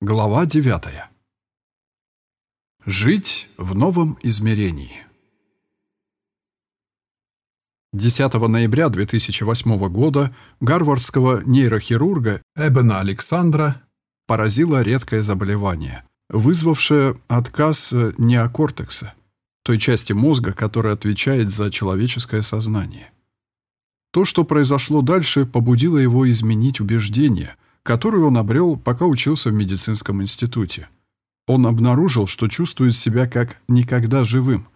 Глава 9. Жить в новом измерении. 10 ноября 2008 года гарвардского нейрохирурга Эбена Александра поразило редкое заболевание, вызвавшее отказ неокортекса, той части мозга, которая отвечает за человеческое сознание. То, что произошло дальше, побудило его изменить убеждения – которую он обрел, пока учился в медицинском институте. Он обнаружил, что чувствует себя как никогда живым,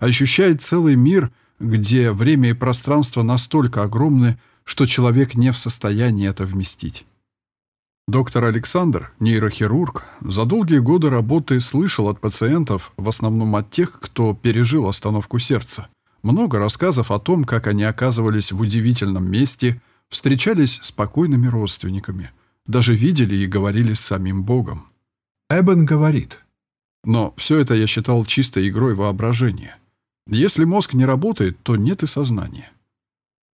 ощущает целый мир, где время и пространство настолько огромны, что человек не в состоянии это вместить. Доктор Александр, нейрохирург, за долгие годы работы слышал от пациентов, в основном от тех, кто пережил остановку сердца, много рассказов о том, как они оказывались в удивительном месте, встречались с спокойными родственниками – даже видели и говорили с самим Богом. Эбен говорит, но все это я считал чистой игрой воображения. Если мозг не работает, то нет и сознания.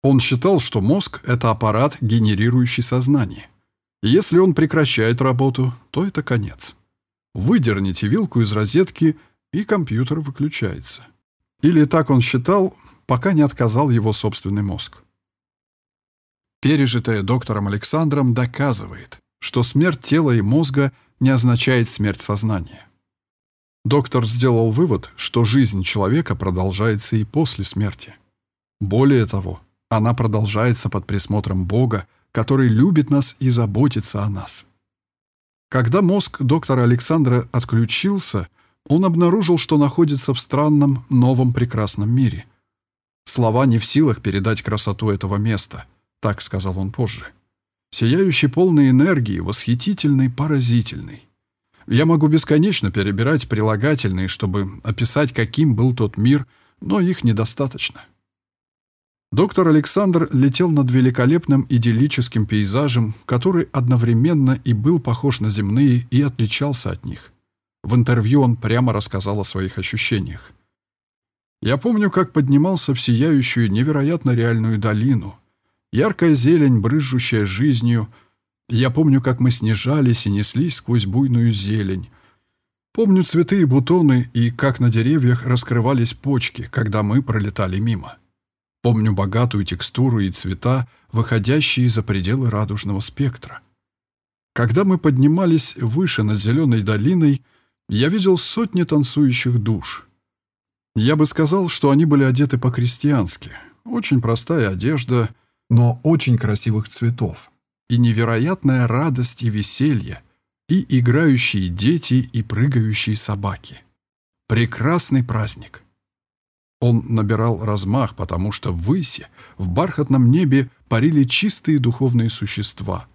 Он считал, что мозг — это аппарат, генерирующий сознание. И если он прекращает работу, то это конец. Выдерните вилку из розетки, и компьютер выключается. Или так он считал, пока не отказал его собственный мозг. Пережитое доктором Александром доказывает, что смерть тела и мозга не означает смерть сознания. Доктор сделал вывод, что жизнь человека продолжается и после смерти. Более того, она продолжается под присмотром Бога, который любит нас и заботится о нас. Когда мозг доктора Александра отключился, он обнаружил, что находится в странном, новом прекрасном мире. Слова не в силах передать красоту этого места – так сказал он позже. Сияющий полной энергии, восхитительный, поразительный. Я могу бесконечно перебирать прилагательные, чтобы описать, каким был тот мир, но их недостаточно. Доктор Александр летел над великолепным идиллическим пейзажем, который одновременно и был похож на земные и отличался от них. В интервью он прямо рассказал о своих ощущениях. «Я помню, как поднимался в сияющую невероятно реальную долину, Яркая зелень, брызжущая жизнью. Я помню, как мы снижались и неслись сквозь буйную зелень. Помню цветы и бутоны, и как на деревьях раскрывались почки, когда мы пролетали мимо. Помню богатую текстуру и цвета, выходящие за пределы радужного спектра. Когда мы поднимались выше над зеленой долиной, я видел сотни танцующих душ. Я бы сказал, что они были одеты по-крестьянски. Очень простая одежда — но очень красивых цветов, и невероятная радость и веселье, и играющие дети, и прыгающие собаки. Прекрасный праздник. Он набирал размах, потому что в выси, в бархатном небе парили чистые духовные существа.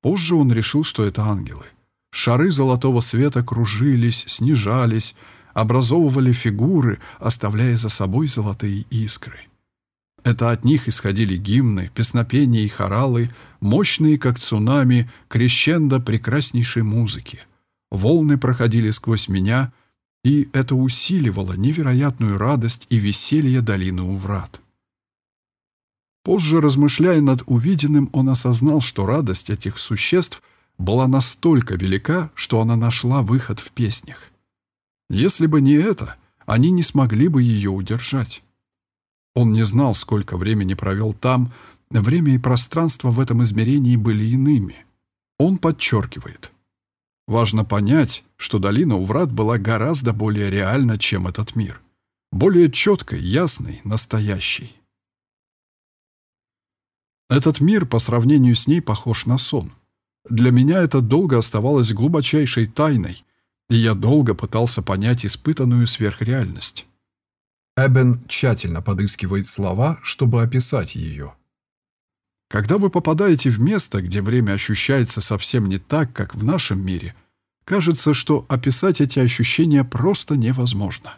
Позже он решил, что это ангелы. Шары золотого света кружились, снижались, образовывали фигуры, оставляя за собой золотые искры. Это от них исходили гимны, песнопения и хоралы, мощные, как цунами, крещендо прекраснейшей музыки. Волны проходили сквозь меня, и это усиливало невероятную радость и веселье долины у врат. Позже, размышляя над увиденным, он осознал, что радость этих существ была настолько велика, что она нашла выход в песнях. Если бы не это, они не смогли бы ее удержать. Он не знал, сколько времени провел там, время и пространство в этом измерении были иными. Он подчеркивает. Важно понять, что долина Уврат была гораздо более реальна, чем этот мир. Более четкой, ясной, настоящей. Этот мир по сравнению с ней похож на сон. Для меня это долго оставалось глубочайшей тайной, и я долго пытался понять испытанную сверхреальность. Эбен тщательно подыскивает слова, чтобы описать ее. Когда вы попадаете в место, где время ощущается совсем не так, как в нашем мире, кажется, что описать эти ощущения просто невозможно.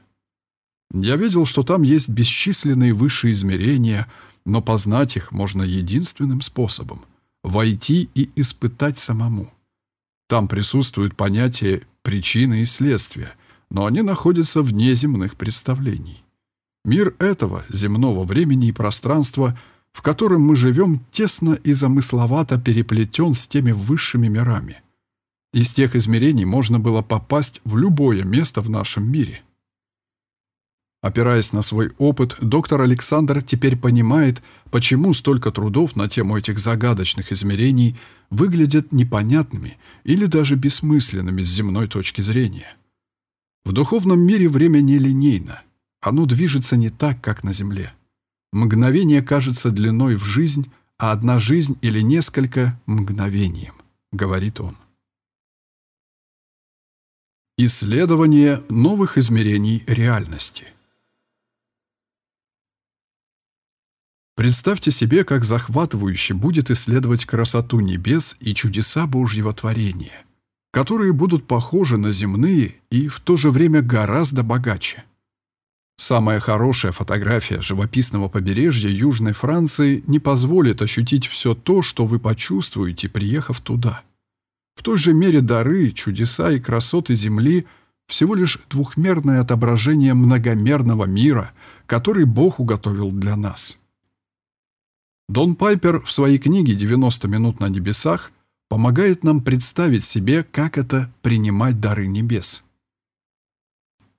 Я видел, что там есть бесчисленные высшие измерения, но познать их можно единственным способом — войти и испытать самому. Там присутствуют понятия причины и следствия, но они находятся вне земных представлений. Мир этого, земного времени и пространства, в котором мы живем, тесно и замысловато переплетен с теми высшими мирами. Из тех измерений можно было попасть в любое место в нашем мире. Опираясь на свой опыт, доктор Александр теперь понимает, почему столько трудов на тему этих загадочных измерений выглядят непонятными или даже бессмысленными с земной точки зрения. В духовном мире время нелинейно. Оно движется не так, как на Земле. Мгновение кажется длиной в жизнь, а одна жизнь или несколько — мгновением, говорит он. Исследование новых измерений реальности Представьте себе, как захватывающе будет исследовать красоту небес и чудеса Божьего творения, которые будут похожи на земные и в то же время гораздо богаче. Самая хорошая фотография живописного побережья Южной Франции не позволит ощутить все то, что вы почувствуете, приехав туда. В той же мере дары, чудеса и красоты Земли всего лишь двухмерное отображение многомерного мира, который Бог уготовил для нас. Дон Пайпер в своей книге «90 минут на небесах» помогает нам представить себе, как это принимать дары небес.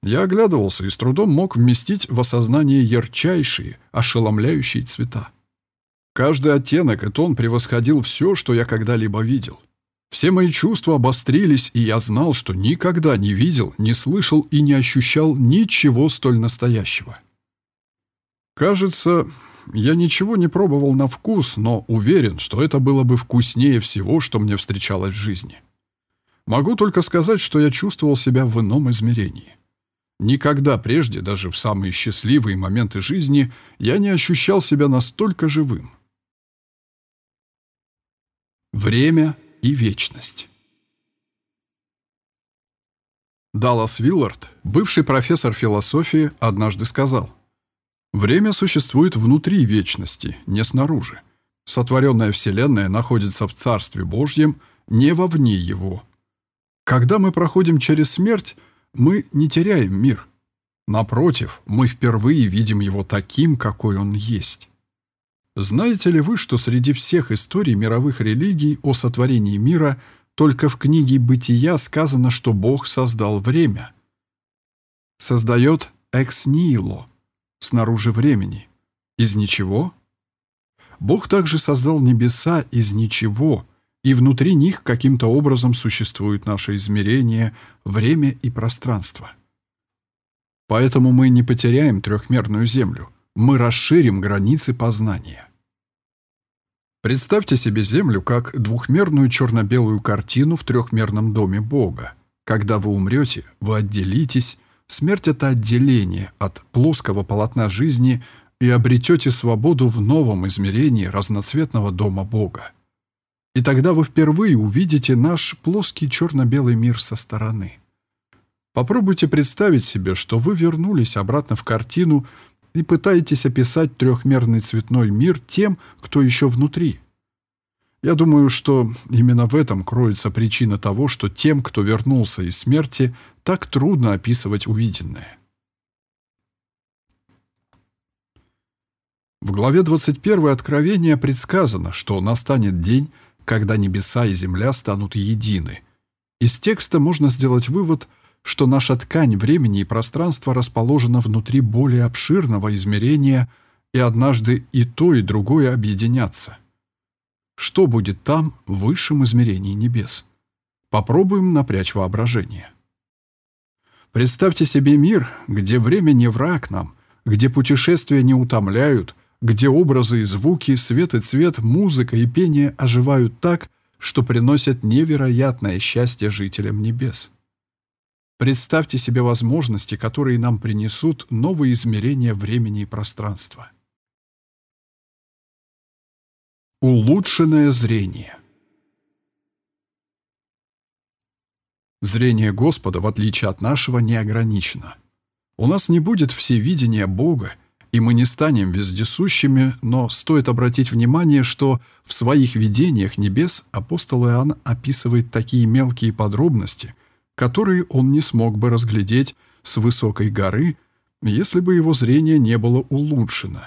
Я оглядывался и с трудом мог вместить в осознание ярчайшие, ошеломляющие цвета. Каждый оттенок и тон превосходил все, что я когда-либо видел. Все мои чувства обострились, и я знал, что никогда не видел, не слышал и не ощущал ничего столь настоящего. Кажется, я ничего не пробовал на вкус, но уверен, что это было бы вкуснее всего, что мне встречалось в жизни. Могу только сказать, что я чувствовал себя в ином измерении. Никогда прежде, даже в самые счастливые моменты жизни, я не ощущал себя настолько живым. Время и вечность. Даллас Виллард, бывший профессор философии, однажды сказал – Время существует внутри вечности, не снаружи. Сотворенная Вселенная находится в Царстве Божьем, не вовне его. Когда мы проходим через смерть, мы не теряем мир. Напротив, мы впервые видим его таким, какой он есть. Знаете ли вы, что среди всех историй мировых религий о сотворении мира только в книге «Бытия» сказано, что Бог создал время? Создает экс-нило – снаружи времени. Из ничего? Бог также создал небеса из ничего, и внутри них каким-то образом существует наше измерение, время и пространство. Поэтому мы не потеряем трехмерную Землю, мы расширим границы познания. Представьте себе Землю как двухмерную черно-белую картину в трехмерном доме Бога. Когда вы умрете, вы отделитесь, Смерть — это отделение от плоского полотна жизни и обретете свободу в новом измерении разноцветного дома Бога. И тогда вы впервые увидите наш плоский черно-белый мир со стороны. Попробуйте представить себе, что вы вернулись обратно в картину и пытаетесь описать трехмерный цветной мир тем, кто еще внутри — я думаю, что именно в этом кроется причина того, что тем, кто вернулся из смерти, так трудно описывать увиденное. В главе 21 Откровения предсказано, что настанет день, когда небеса и земля станут едины. Из текста можно сделать вывод, что наша ткань времени и пространства расположена внутри более обширного измерения, и однажды и то, и другое объединятся – что будет там, в высшем измерении небес? Попробуем напрячь воображение. Представьте себе мир, где время не враг нам, где путешествия не утомляют, где образы и звуки, свет и цвет, музыка и пение оживают так, что приносят невероятное счастье жителям небес. Представьте себе возможности, которые нам принесут новые измерения времени и пространства. Улучшенное зрение Зрение Господа, в отличие от нашего, не ограничено. У нас не будет всевидения Бога, и мы не станем вездесущими, но стоит обратить внимание, что в своих видениях небес апостол Иоанн описывает такие мелкие подробности, которые он не смог бы разглядеть с высокой горы, если бы его зрение не было улучшено.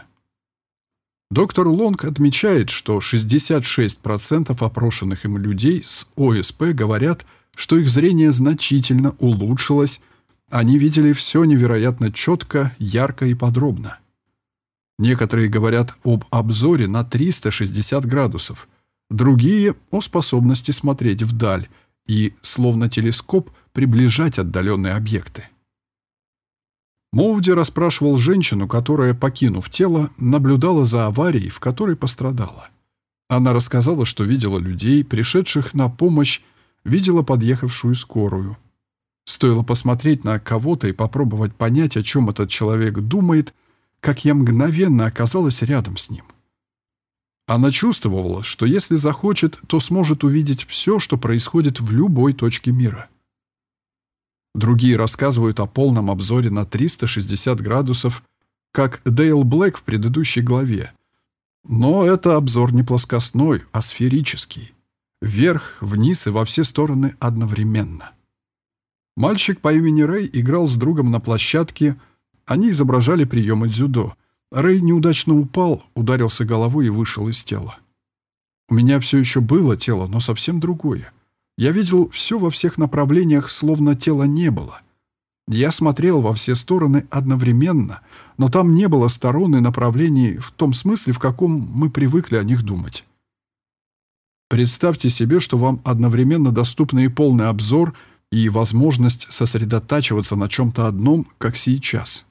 Доктор Лонг отмечает, что 66% опрошенных им людей с ОСП говорят, что их зрение значительно улучшилось, они видели все невероятно четко, ярко и подробно. Некоторые говорят об обзоре на 360 градусов, другие — о способности смотреть вдаль и, словно телескоп, приближать отдаленные объекты. Моуди расспрашивал женщину, которая, покинув тело, наблюдала за аварией, в которой пострадала. Она рассказала, что видела людей, пришедших на помощь, видела подъехавшую скорую. Стоило посмотреть на кого-то и попробовать понять, о чем этот человек думает, как я мгновенно оказалась рядом с ним. Она чувствовала, что если захочет, то сможет увидеть все, что происходит в любой точке мира. Другие рассказывают о полном обзоре на 360 градусов, как Дейл Блэк в предыдущей главе. Но это обзор не плоскостной, а сферический. Вверх, вниз и во все стороны одновременно. Мальчик по имени Рэй играл с другом на площадке, они изображали приемы дзюдо. Рэй неудачно упал, ударился головой и вышел из тела. У меня все еще было тело, но совсем другое. Я видел все во всех направлениях, словно тела не было. Я смотрел во все стороны одновременно, но там не было сторон и направлений в том смысле, в каком мы привыкли о них думать. Представьте себе, что вам одновременно доступны и полный обзор, и возможность сосредотачиваться на чем-то одном, как сейчас.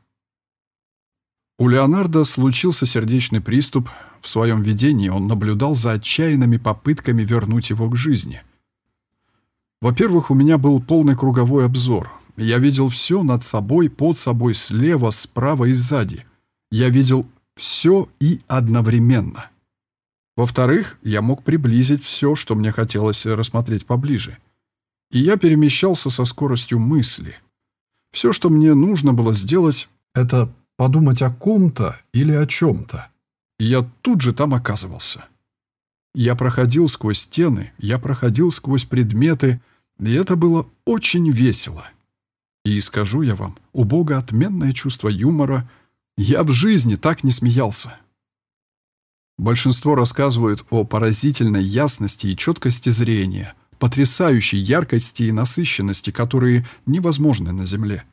У Леонардо случился сердечный приступ. В своем видении он наблюдал за отчаянными попытками вернуть его к жизни. Во-первых, у меня был полный круговой обзор. Я видел все над собой, под собой, слева, справа и сзади. Я видел все и одновременно. Во-вторых, я мог приблизить все, что мне хотелось рассмотреть поближе. И я перемещался со скоростью мысли. Все, что мне нужно было сделать, это подумать о ком-то или о чем-то. И я тут же там оказывался. Я проходил сквозь стены, я проходил сквозь предметы, и это было очень весело. И скажу я вам, у Бога отменное чувство юмора. Я в жизни так не смеялся. Большинство рассказывают о поразительной ясности и четкости зрения, потрясающей яркости и насыщенности, которые невозможны на Земле.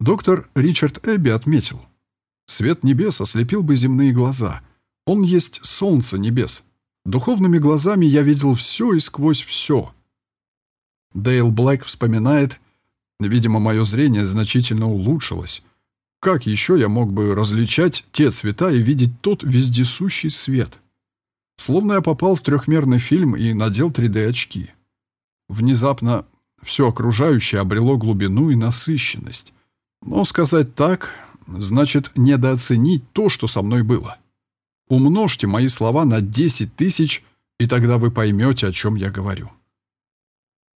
Доктор Ричард Эбби отметил, «Свет небес ослепил бы земные глаза. Он есть солнце небес, Духовными глазами я видел все и сквозь все. Дейл Блэк вспоминает, видимо, мое зрение значительно улучшилось. Как еще я мог бы различать те цвета и видеть тот вездесущий свет? Словно я попал в трехмерный фильм и надел 3D-очки. Внезапно все окружающее обрело глубину и насыщенность. Но сказать так, значит недооценить то, что со мной было. Умножьте мои слова на 10 тысяч, и тогда вы поймете, о чем я говорю.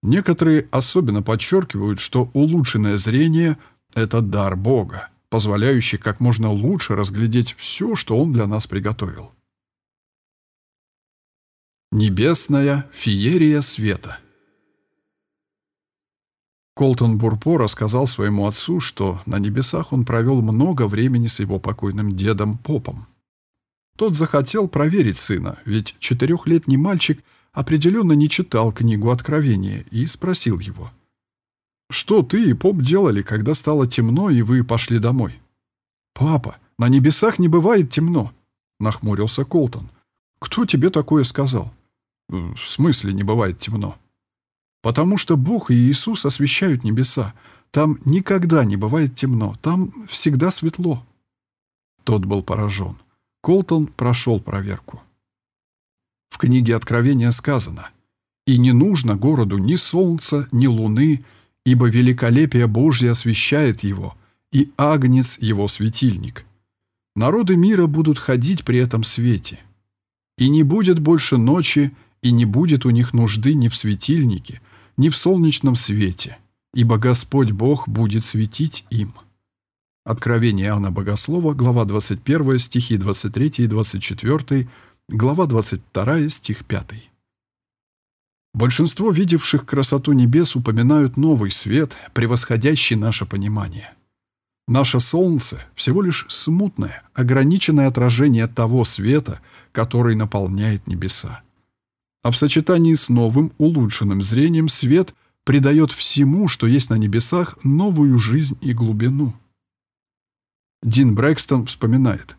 Некоторые особенно подчеркивают, что улучшенное зрение — это дар Бога, позволяющий как можно лучше разглядеть все, что Он для нас приготовил. Небесная феерия света Колтон Бурпо рассказал своему отцу, что на небесах он провел много времени с его покойным дедом Попом. Тот захотел проверить сына, ведь четырехлетний мальчик определенно не читал книгу Откровения, и спросил его. «Что ты и поп делали, когда стало темно, и вы пошли домой?» «Папа, на небесах не бывает темно», — нахмурился Колтон. «Кто тебе такое сказал?» «В смысле не бывает темно?» «Потому что Бог и Иисус освещают небеса. Там никогда не бывает темно, там всегда светло». Тот был поражен. Колтон прошел проверку. В книге Откровения сказано «И не нужно городу ни солнца, ни луны, ибо великолепие Божье освещает его, и агнец его светильник. Народы мира будут ходить при этом свете. И не будет больше ночи, и не будет у них нужды ни в светильнике, ни в солнечном свете, ибо Господь Бог будет светить им». Откровение Иоанна Богослова, глава 21, стихи 23 и 24, глава 22, стих 5. Большинство видевших красоту небес упоминают новый свет, превосходящий наше понимание. Наше Солнце – всего лишь смутное, ограниченное отражение того света, который наполняет небеса. А в сочетании с новым, улучшенным зрением свет придает всему, что есть на небесах, новую жизнь и глубину. Дин Брэкстон вспоминает.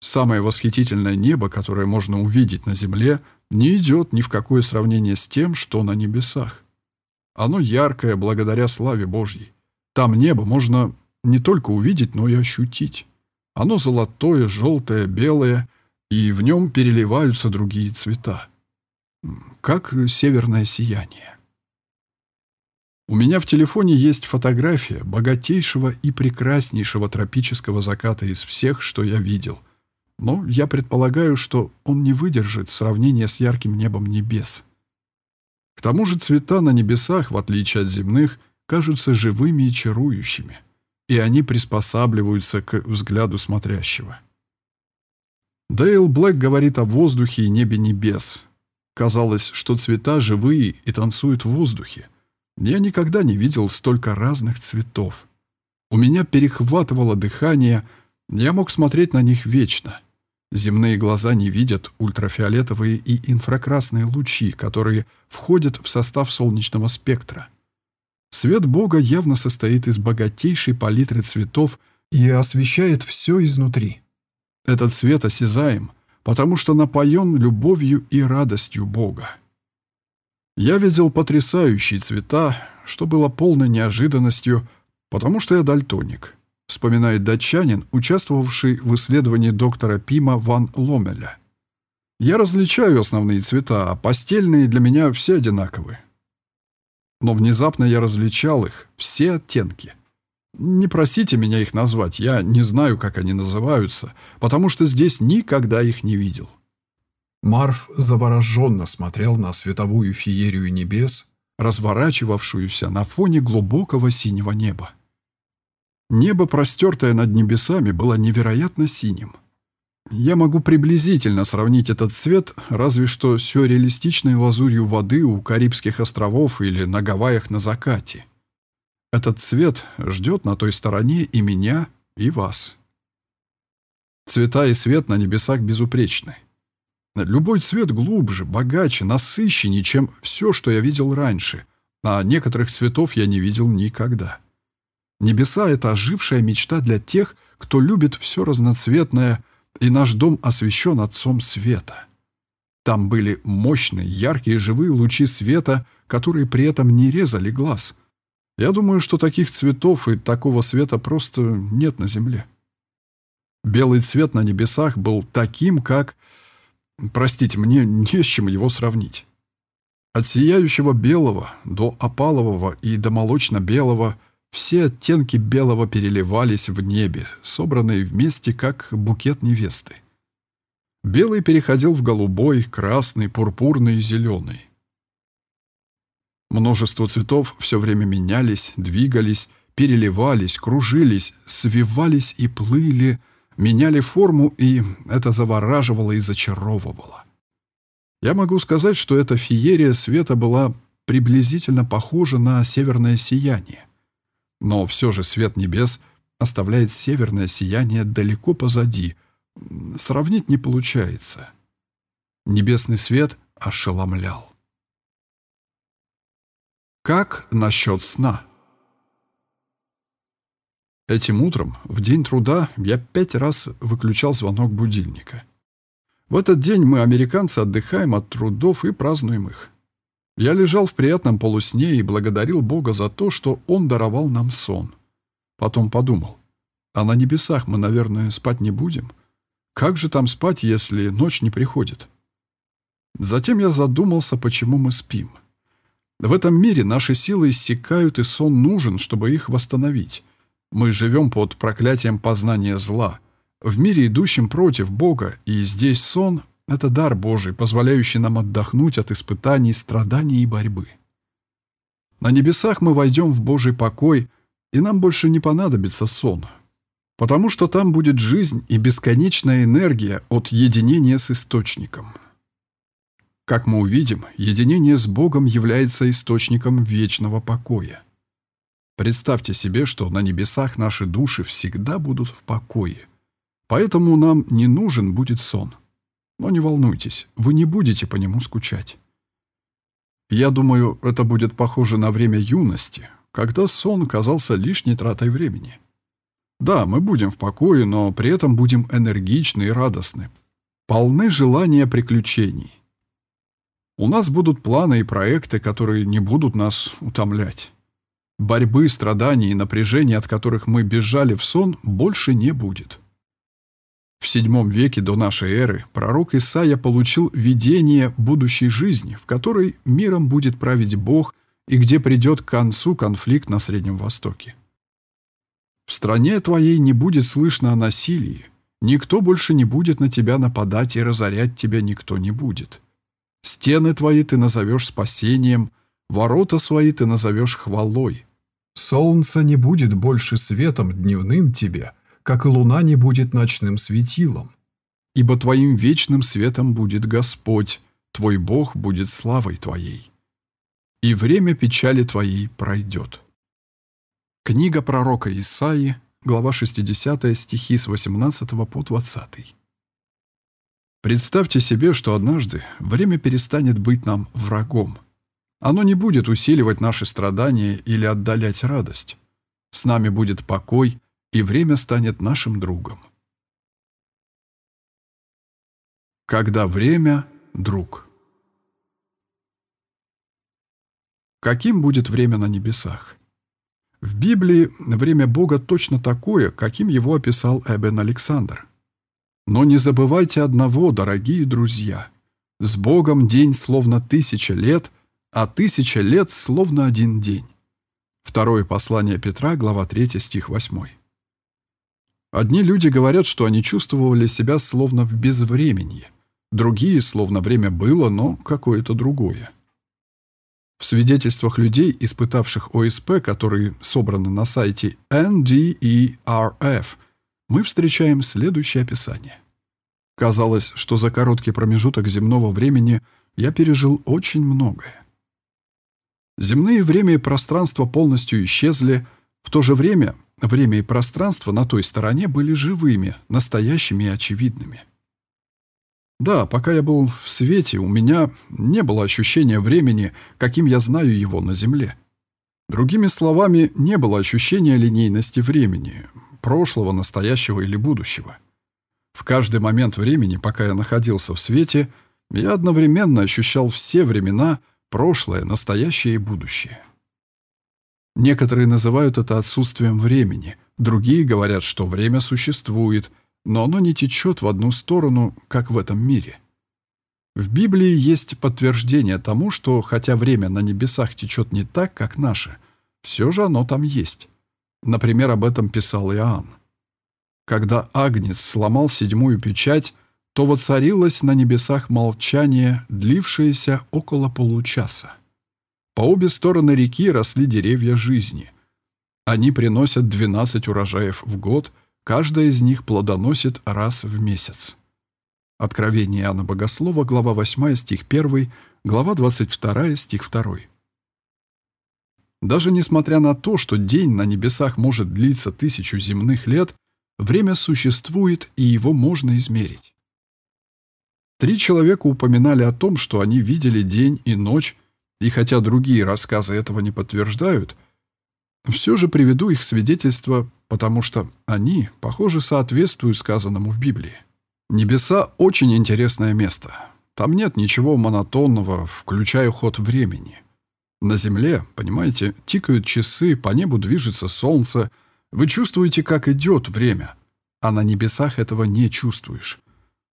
«Самое восхитительное небо, которое можно увидеть на земле, не идет ни в какое сравнение с тем, что на небесах. Оно яркое благодаря славе Божьей. Там небо можно не только увидеть, но и ощутить. Оно золотое, желтое, белое, и в нем переливаются другие цвета. Как северное сияние. У меня в телефоне есть фотография богатейшего и прекраснейшего тропического заката из всех, что я видел. Но я предполагаю, что он не выдержит сравнения с ярким небом небес. К тому же цвета на небесах, в отличие от земных, кажутся живыми и чарующими, и они приспосабливаются к взгляду смотрящего. Дейл Блэк говорит о воздухе и небе небес. Казалось, что цвета живые и танцуют в воздухе. Я никогда не видел столько разных цветов. У меня перехватывало дыхание, я мог смотреть на них вечно. Земные глаза не видят ультрафиолетовые и инфракрасные лучи, которые входят в состав солнечного спектра. Свет Бога явно состоит из богатейшей палитры цветов и освещает все изнутри. Этот свет осязаем, потому что напоен любовью и радостью Бога. Я видел потрясающие цвета, что было полной неожиданностью, потому что я дальтоник, вспоминает датчанин, участвовавший в исследовании доктора Пима ван Ломеля. Я различаю основные цвета, а постельные для меня все одинаковы. Но внезапно я различал их, все оттенки — не просите меня их назвать, я не знаю, как они называются, потому что здесь никогда их не видел. Марф завороженно смотрел на световую феерию небес, разворачивавшуюся на фоне глубокого синего неба. Небо, простертое над небесами, было невероятно синим. Я могу приблизительно сравнить этот цвет разве что с сюрреалистичной лазурью воды у Карибских островов или на Гавайях на закате. Этот цвет ждет на той стороне и меня, и вас. Цвета и свет на небесах безупречны. Любой цвет глубже, богаче, насыщеннее, чем все, что я видел раньше, а некоторых цветов я не видел никогда. Небеса — это ожившая мечта для тех, кто любит все разноцветное, и наш дом освещен Отцом Света. Там были мощные, яркие, живые лучи света, которые при этом не резали глаз — я думаю, что таких цветов и такого света просто нет на Земле. Белый цвет на небесах был таким, как... Простите, мне не с чем его сравнить. От сияющего белого до опалового и до молочно-белого все оттенки белого переливались в небе, собранные вместе, как букет невесты. Белый переходил в голубой, красный, пурпурный и зеленый. Множество цветов все время менялись, двигались, переливались, кружились, свивались и плыли, меняли форму, и это завораживало и зачаровывало. Я могу сказать, что эта феерия света была приблизительно похожа на северное сияние. Но все же свет небес оставляет северное сияние далеко позади. Сравнить не получается. Небесный свет ошеломлял. Как насчет сна? Этим утром, в день труда, я пять раз выключал звонок будильника. В этот день мы, американцы, отдыхаем от трудов и празднуем их. Я лежал в приятном полусне и благодарил Бога за то, что Он даровал нам сон. Потом подумал, а на небесах мы, наверное, спать не будем? Как же там спать, если ночь не приходит? Затем я задумался, почему мы спим. — в этом мире наши силы иссякают, и сон нужен, чтобы их восстановить. Мы живем под проклятием познания зла, в мире, идущем против Бога, и здесь сон — это дар Божий, позволяющий нам отдохнуть от испытаний, страданий и борьбы. На небесах мы войдем в Божий покой, и нам больше не понадобится сон, потому что там будет жизнь и бесконечная энергия от единения с Источником. Как мы увидим, единение с Богом является источником вечного покоя. Представьте себе, что на небесах наши души всегда будут в покое. Поэтому нам не нужен будет сон. Но не волнуйтесь, вы не будете по нему скучать. Я думаю, это будет похоже на время юности, когда сон казался лишней тратой времени. Да, мы будем в покое, но при этом будем энергичны и радостны, полны желания приключений. У нас будут планы и проекты, которые не будут нас утомлять. Борьбы, страданий и напряжения, от которых мы бежали в сон, больше не будет. В VII веке до нашей эры пророк Исаия получил видение будущей жизни, в которой миром будет править Бог и где придет к концу конфликт на Среднем Востоке. В стране твоей не будет слышно о насилии, никто больше не будет на тебя нападать и разорять тебя никто не будет. Стены твои ты назовешь спасением, ворота свои ты назовешь хвалой. Солнце не будет больше светом дневным тебе, как и луна не будет ночным светилом. Ибо твоим вечным светом будет Господь, твой Бог будет славой твоей. И время печали твоей пройдет. Книга пророка Исаии, глава 60, стихи с 18 по 20. Представьте себе, что однажды время перестанет быть нам врагом. Оно не будет усиливать наши страдания или отдалять радость. С нами будет покой, и время станет нашим другом. Когда время — друг. Каким будет время на небесах? В Библии время Бога точно такое, каким его описал Эбен Александр. Но не забывайте одного, дорогие друзья. С Богом день словно тысяча лет, а тысяча лет словно один день. Второе послание Петра, глава 3, стих 8. Одни люди говорят, что они чувствовали себя словно в безвременье, другие, словно время было, но какое-то другое. В свидетельствах людей, испытавших ОСП, которые собраны на сайте NDERF, мы встречаем следующее описание. Казалось, что за короткий промежуток земного времени я пережил очень многое. Земные время и пространство полностью исчезли, в то же время Время и пространство на той стороне были живыми, настоящими и очевидными. Да, пока я был в свете, у меня не было ощущения времени, каким я знаю его на Земле. Другими словами, не было ощущения линейности времени, прошлого, настоящего или будущего. В каждый момент времени, пока я находился в свете, я одновременно ощущал все времена, прошлое, настоящее и будущее. Некоторые называют это отсутствием времени, другие говорят, что время существует, но оно не течет в одну сторону, как в этом мире. В Библии есть подтверждение тому, что хотя время на небесах течет не так, как наше, все же оно там есть. Например, об этом писал Иоанн. Когда Агнец сломал седьмую печать, то воцарилось на небесах молчание, длившееся около получаса. По обе стороны реки росли деревья жизни. Они приносят 12 урожаев в год, каждая из них плодоносит раз в месяц. Откровение Иоанна Богослова, глава 8, стих 1, глава 22, стих 2. Даже несмотря на то, что день на небесах может длиться тысячу земных лет, время существует, и его можно измерить. Три человека упоминали о том, что они видели день и ночь, и хотя другие рассказы этого не подтверждают, все же приведу их свидетельства, потому что они, похоже, соответствуют сказанному в Библии. Небеса — очень интересное место. Там нет ничего монотонного, включая ход времени. На Земле, понимаете, тикают часы, по небу движется солнце. Вы чувствуете, как идет время, а на небесах этого не чувствуешь.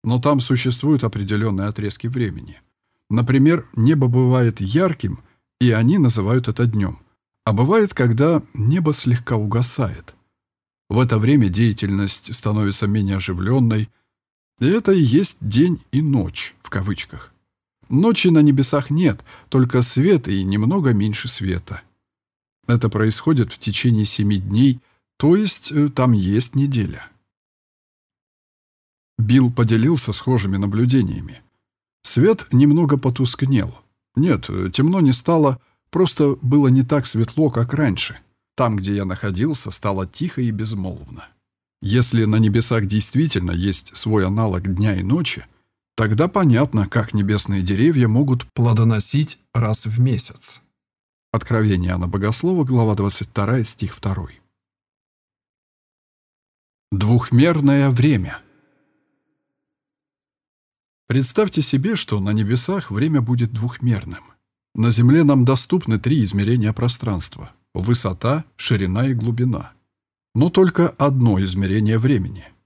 Но там существуют определенные отрезки времени — Например, небо бывает ярким, и они называют это днем. А бывает, когда небо слегка угасает. В это время деятельность становится менее оживленной, и это и есть день и ночь, в кавычках. Ночи на небесах нет, только свет и немного меньше света. Это происходит в течение семи дней, то есть э, там есть неделя. Билл поделился схожими наблюдениями. Свет немного потускнел. Нет, темно не стало, просто было не так светло, как раньше. Там, где я находился, стало тихо и безмолвно. Если на небесах действительно есть свой аналог дня и ночи, Тогда понятно, как небесные деревья могут плодоносить раз в месяц. Откровение Иоанна Богослова, глава 22, стих 2. Двухмерное время. Представьте себе, что на небесах время будет двухмерным. На Земле нам доступны три измерения пространства – высота, ширина и глубина. Но только одно измерение времени –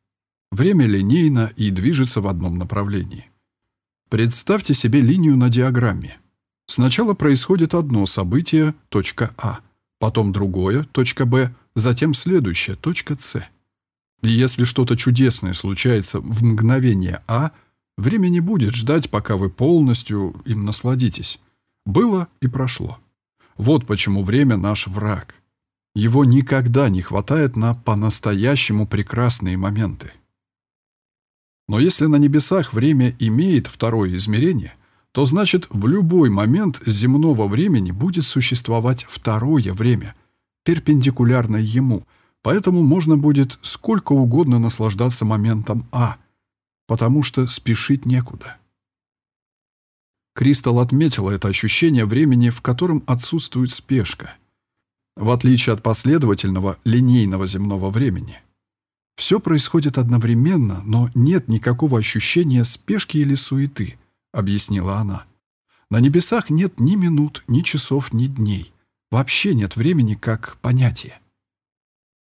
Время линейно и движется в одном направлении. Представьте себе линию на диаграмме. Сначала происходит одно событие, точка А, потом другое, точка Б, затем следующее, точка С. И если что-то чудесное случается в мгновение А, время не будет ждать, пока вы полностью им насладитесь. Было и прошло. Вот почему время наш враг. Его никогда не хватает на по-настоящему прекрасные моменты. Но если на небесах время имеет второе измерение, то значит в любой момент земного времени будет существовать второе время, перпендикулярное ему, поэтому можно будет сколько угодно наслаждаться моментом А, потому что спешить некуда. Кристал отметила это ощущение времени, в котором отсутствует спешка, в отличие от последовательного линейного земного времени. Все происходит одновременно, но нет никакого ощущения спешки или суеты, объяснила она. На небесах нет ни минут, ни часов, ни дней. Вообще нет времени как понятия.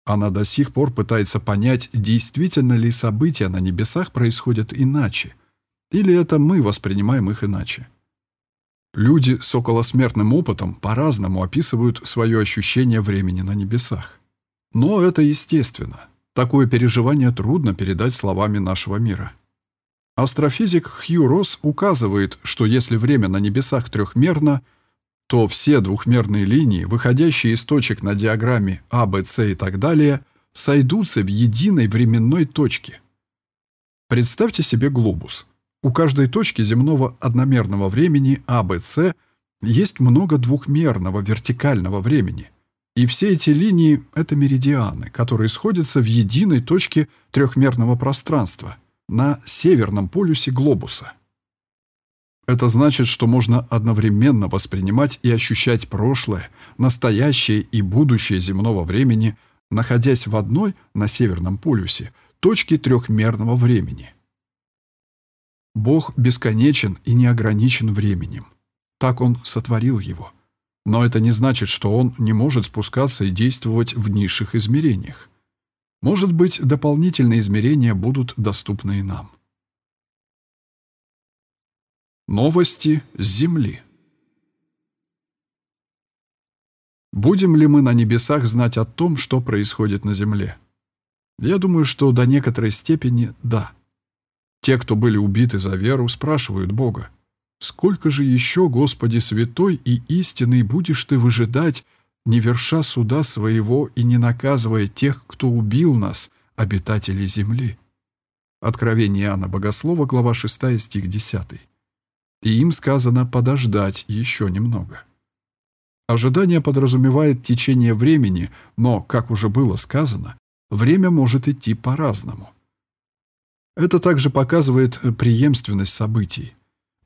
Она до сих пор пытается понять, действительно ли события на небесах происходят иначе, или это мы воспринимаем их иначе. Люди с околосмертным опытом по-разному описывают свое ощущение времени на небесах. Но это естественно. Такое переживание трудно передать словами нашего мира. Астрофизик Хью Росс указывает, что если время на небесах трехмерно, то все двухмерные линии, выходящие из точек на диаграмме А, Б, С и так далее, сойдутся в единой временной точке. Представьте себе глобус. У каждой точки земного одномерного времени А, Б, С есть много двухмерного вертикального времени – и все эти линии — это меридианы, которые сходятся в единой точке трехмерного пространства на северном полюсе глобуса. Это значит, что можно одновременно воспринимать и ощущать прошлое, настоящее и будущее земного времени, находясь в одной, на северном полюсе, точке трехмерного времени. Бог бесконечен и не ограничен временем. Так Он сотворил его. Но это не значит, что он не может спускаться и действовать в низших измерениях. Может быть, дополнительные измерения будут доступны и нам. Новости с Земли Будем ли мы на небесах знать о том, что происходит на Земле? Я думаю, что до некоторой степени да. Те, кто были убиты за веру, спрашивают Бога, Сколько же еще, Господи святой и истинный, будешь Ты выжидать, не верша суда своего и не наказывая тех, кто убил нас, обитателей земли?» Откровение Иоанна Богослова, глава 6, стих 10. И им сказано подождать еще немного. Ожидание подразумевает течение времени, но, как уже было сказано, время может идти по-разному. Это также показывает преемственность событий.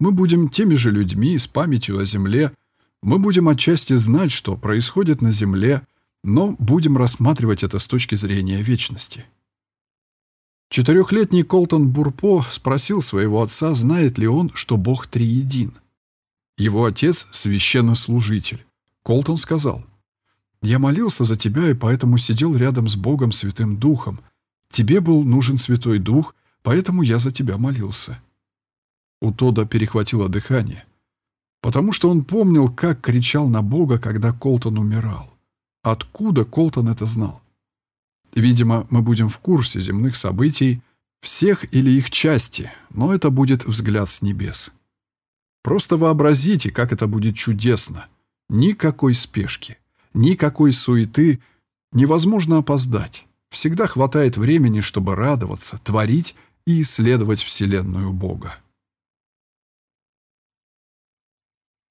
Мы будем теми же людьми с памятью о Земле. Мы будем отчасти знать, что происходит на Земле, но будем рассматривать это с точки зрения вечности. Четырехлетний Колтон Бурпо спросил своего отца, знает ли он, что Бог триедин. Его отец — священнослужитель. Колтон сказал, «Я молился за тебя и поэтому сидел рядом с Богом Святым Духом. Тебе был нужен Святой Дух, поэтому я за тебя молился». У Тода перехватило дыхание, потому что он помнил, как кричал на Бога, когда Колтон умирал. Откуда Колтон это знал? Видимо, мы будем в курсе земных событий, всех или их части, но это будет взгляд с небес. Просто вообразите, как это будет чудесно. Никакой спешки, никакой суеты, невозможно опоздать. Всегда хватает времени, чтобы радоваться, творить и исследовать Вселенную Бога.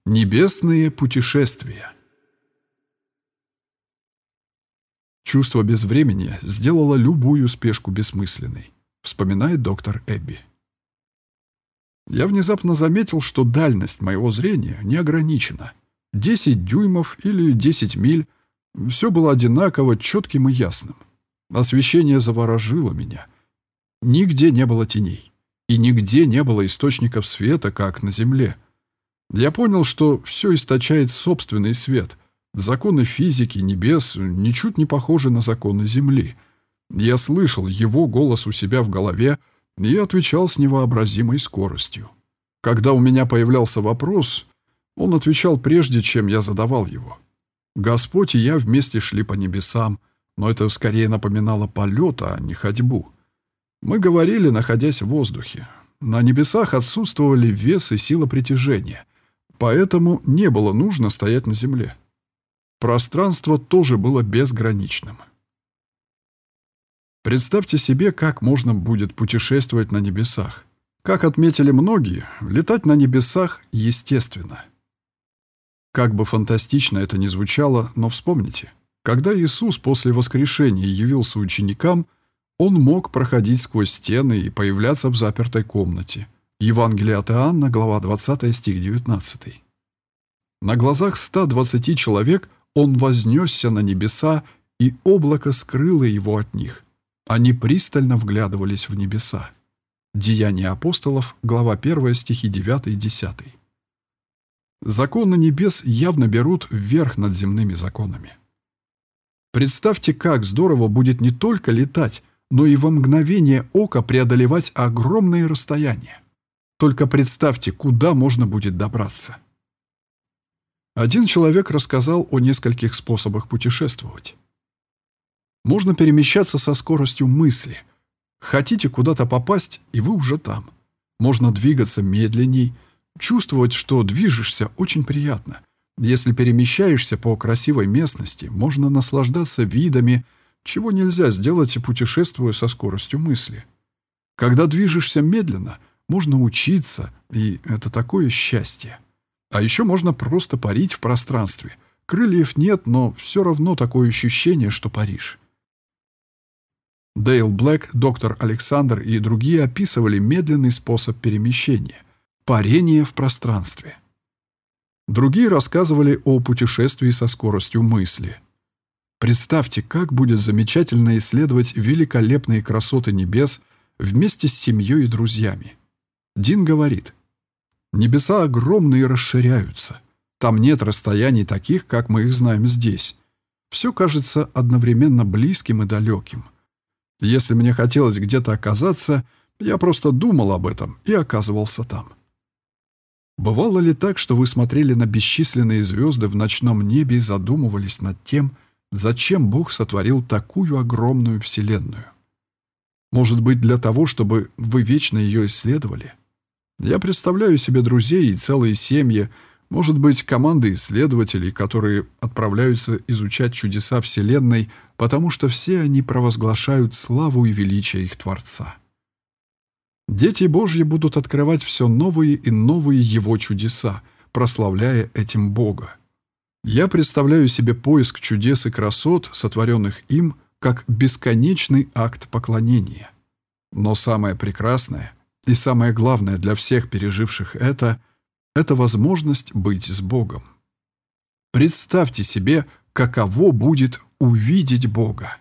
Небесные путешествия Чувство безвремени сделало любую спешку бессмысленной, вспоминает доктор Эбби. Я внезапно заметил, что дальность моего зрения не ограничена. 10 дюймов или 10 миль — все было одинаково четким и ясным. Освещение заворожило меня. Нигде не было теней. И нигде не было источников света, как на Земле. Я понял, что все источает собственный свет. Законы физики небес ничуть не похожи на законы Земли. Я слышал его голос у себя в голове и отвечал с невообразимой скоростью. Когда у меня появлялся вопрос, он отвечал прежде, чем я задавал его. Господь и я вместе шли по небесам, но это скорее напоминало полет, а не ходьбу. Мы говорили, находясь в воздухе. На небесах отсутствовали вес и сила притяжения, поэтому не было нужно стоять на земле. Пространство тоже было безграничным. Представьте себе, как можно будет путешествовать на небесах. Как отметили многие, летать на небесах естественно. Как бы фантастично это ни звучало, но вспомните, когда Иисус после воскрешения явился ученикам, он мог проходить сквозь стены и появляться в запертой комнате. Евангелие от Иоанна, глава 20, стих 19. На глазах 120 человек он вознесся на небеса, и облако скрыло его от них. Они пристально вглядывались в небеса. Деяния апостолов, глава 1, стихи 9 и 10. Законы небес явно берут вверх над земными законами. Представьте, как здорово будет не только летать, но и во мгновение ока преодолевать огромные расстояния. Только представьте, куда можно будет добраться. Один человек рассказал о нескольких способах путешествовать. Можно перемещаться со скоростью мысли. Хотите куда-то попасть, и вы уже там. Можно двигаться медленней, чувствовать, что движешься, очень приятно. Если перемещаешься по красивой местности, можно наслаждаться видами, чего нельзя сделать, путешествуя со скоростью мысли. Когда движешься медленно, можно учиться, и это такое счастье. А еще можно просто парить в пространстве. Крыльев нет, но все равно такое ощущение, что паришь. Дейл Блэк, доктор Александр и другие описывали медленный способ перемещения – парение в пространстве. Другие рассказывали о путешествии со скоростью мысли. Представьте, как будет замечательно исследовать великолепные красоты небес вместе с семьей и друзьями. Дин говорит, «Небеса огромные расширяются. Там нет расстояний таких, как мы их знаем здесь. Все кажется одновременно близким и далеким. Если мне хотелось где-то оказаться, я просто думал об этом и оказывался там. Бывало ли так, что вы смотрели на бесчисленные звезды в ночном небе и задумывались над тем, зачем Бог сотворил такую огромную Вселенную? Может быть, для того, чтобы вы вечно ее исследовали? Я представляю себе друзей и целые семьи, может быть, команды исследователей, которые отправляются изучать чудеса Вселенной, потому что все они провозглашают славу и величие их Творца. Дети Божьи будут открывать все новые и новые Его чудеса, прославляя этим Бога. Я представляю себе поиск чудес и красот, сотворенных им, как бесконечный акт поклонения. Но самое прекрасное и самое главное для всех переживших это — это возможность быть с Богом. Представьте себе, каково будет увидеть Бога.